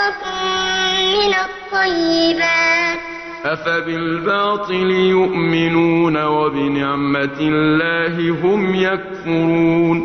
لَكُم مِّنْ أَزْوَاجِكُم بَنِينَ وَحَفَدَةً وَرَزَقَكُم مِّنَ الطَّيِّبَاتِ ۚ أَفَبِالْبَاطِلِ يُؤْمِنُونَ وَبِنِعْمَةِ اللَّهِ هُمْ يَكْفُرُونَ